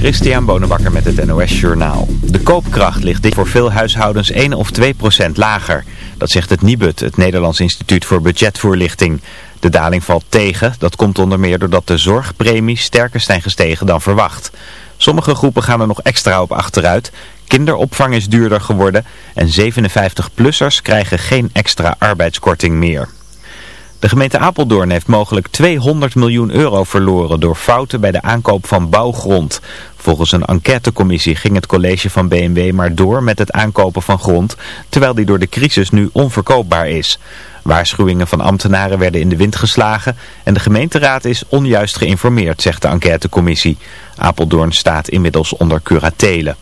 Christian Bonenbakker met het NOS Journaal. De koopkracht ligt dit voor veel huishoudens 1 of 2 procent lager. Dat zegt het Nibud, het Nederlands Instituut voor Budgetvoorlichting. De daling valt tegen. Dat komt onder meer doordat de zorgpremies sterker zijn gestegen dan verwacht. Sommige groepen gaan er nog extra op achteruit. Kinderopvang is duurder geworden en 57-plussers krijgen geen extra arbeidskorting meer. De gemeente Apeldoorn heeft mogelijk 200 miljoen euro verloren door fouten bij de aankoop van bouwgrond. Volgens een enquêtecommissie ging het college van BMW maar door met het aankopen van grond, terwijl die door de crisis nu onverkoopbaar is. Waarschuwingen van ambtenaren werden in de wind geslagen en de gemeenteraad is onjuist geïnformeerd, zegt de enquêtecommissie. Apeldoorn staat inmiddels onder curatele.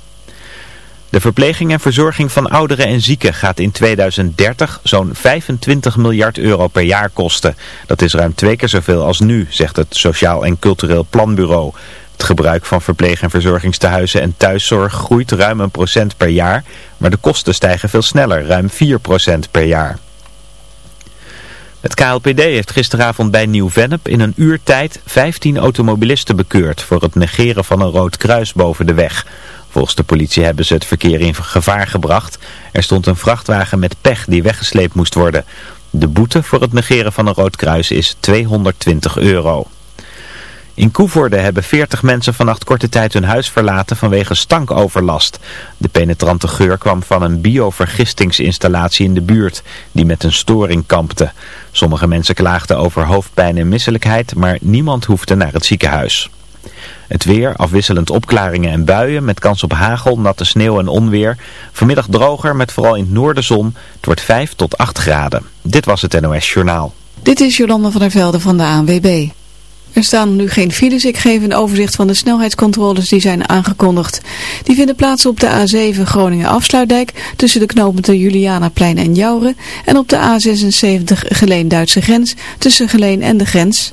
De verpleging en verzorging van ouderen en zieken gaat in 2030 zo'n 25 miljard euro per jaar kosten. Dat is ruim twee keer zoveel als nu, zegt het Sociaal en Cultureel Planbureau. Het gebruik van verpleeg- en verzorgingstehuizen en thuiszorg groeit ruim een procent per jaar, maar de kosten stijgen veel sneller, ruim 4 procent per jaar. Het KLPD heeft gisteravond bij Nieuw-Vennep in een uur tijd 15 automobilisten bekeurd voor het negeren van een rood kruis boven de weg. Volgens de politie hebben ze het verkeer in gevaar gebracht. Er stond een vrachtwagen met pech die weggesleept moest worden. De boete voor het negeren van een rood kruis is 220 euro. In Koevoorde hebben 40 mensen vannacht korte tijd hun huis verlaten vanwege stankoverlast. De penetrante geur kwam van een biovergistingsinstallatie in de buurt, die met een storing kampte. Sommige mensen klaagden over hoofdpijn en misselijkheid, maar niemand hoefde naar het ziekenhuis. Het weer, afwisselend opklaringen en buien met kans op hagel, natte sneeuw en onweer. Vanmiddag droger met vooral in het noorden zon. Het wordt 5 tot 8 graden. Dit was het NOS Journaal. Dit is Jolanda van der Velde van de ANWB. Er staan nu geen files. Ik geef een overzicht van de snelheidscontroles die zijn aangekondigd. Die vinden plaats op de A7 Groningen-Afsluitdijk tussen de knooppunten Julianaplein en Jouren. En op de A76 Geleen-Duitse grens tussen Geleen en de grens.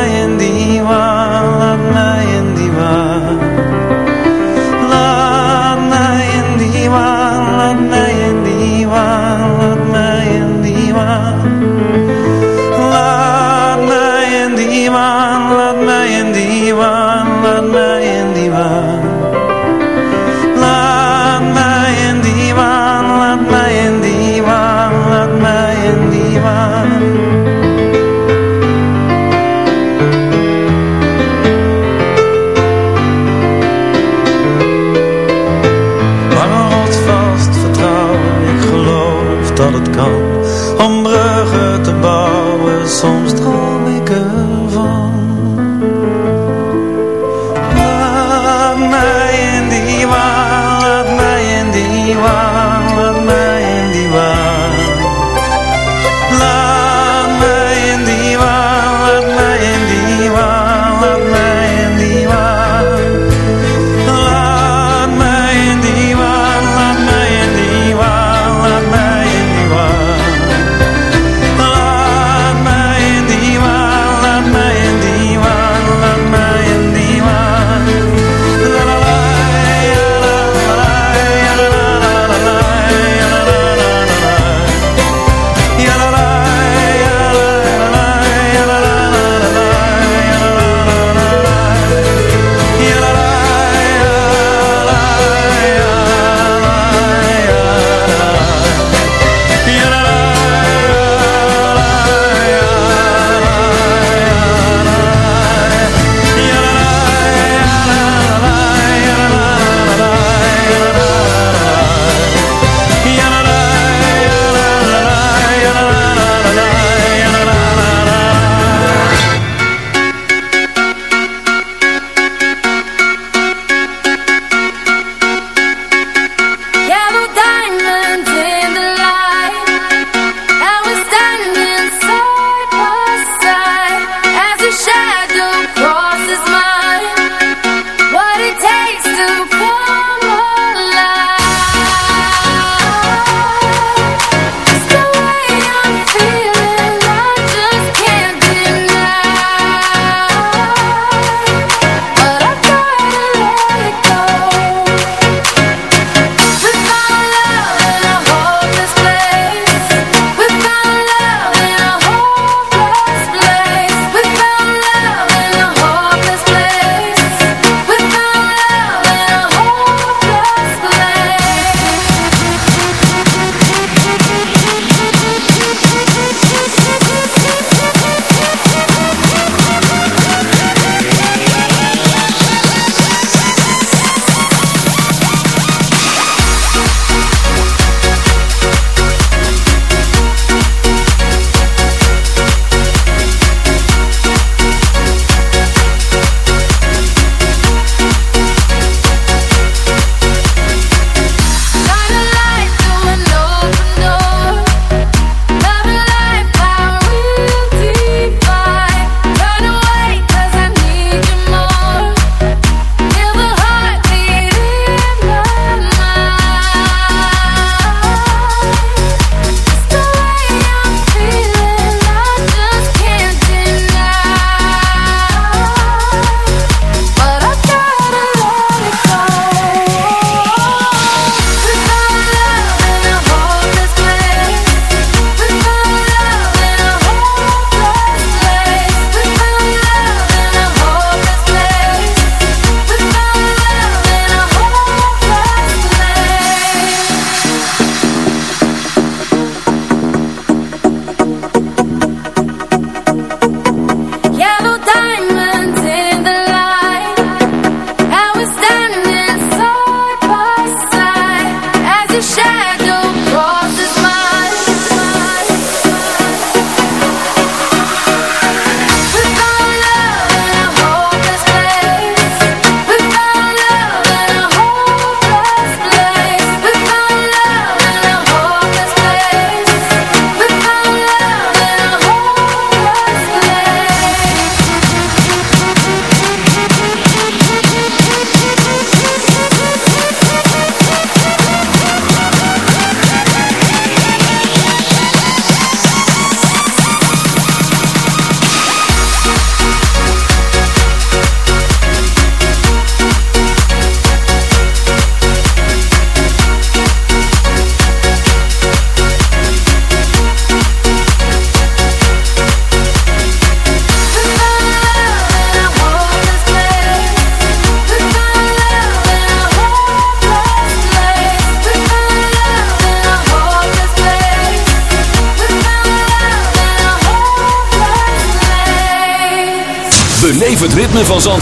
は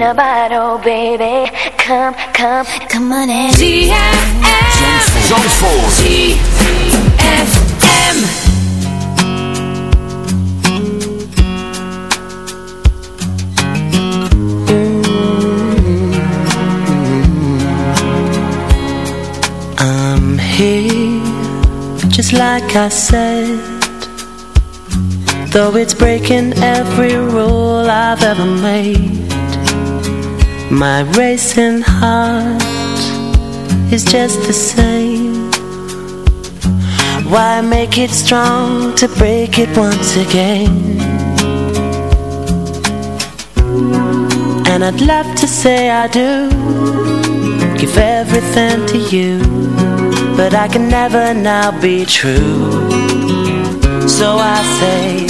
in a bottle, baby. Come, come, come on in. G F M. G F M. I'm here, Just like I said Though it's breaking every rule I've ever made my racing heart is just the same Why make it strong to break it once again? And I'd love to say I do Give everything to you But I can never now be true So I say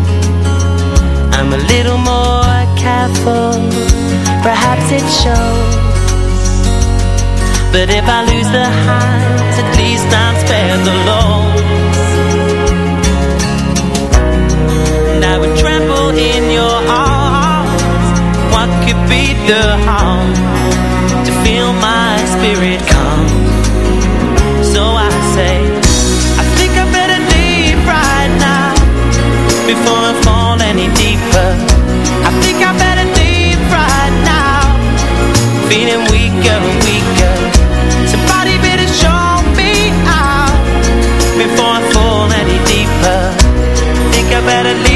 I'm a little more careful. Perhaps it shows. But if I lose the highs At least I'm spared the lows And I would tremble in your arms What could be the harm To feel my spirit calm? So I say I think I better leave right now Before I fall any deeper better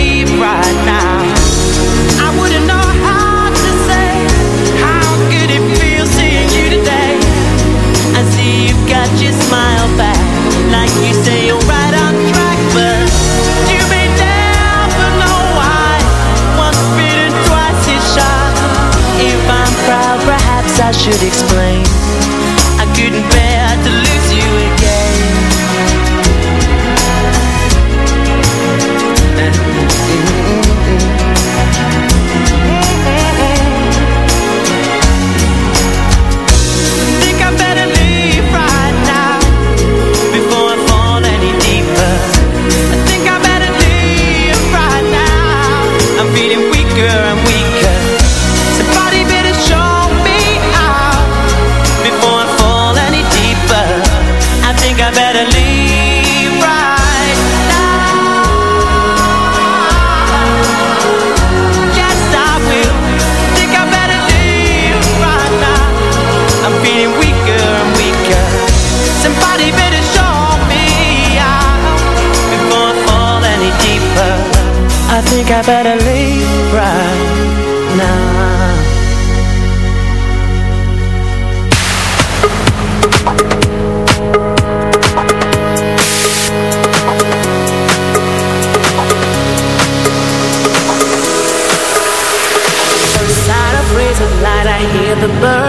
I should explain. I couldn't bear.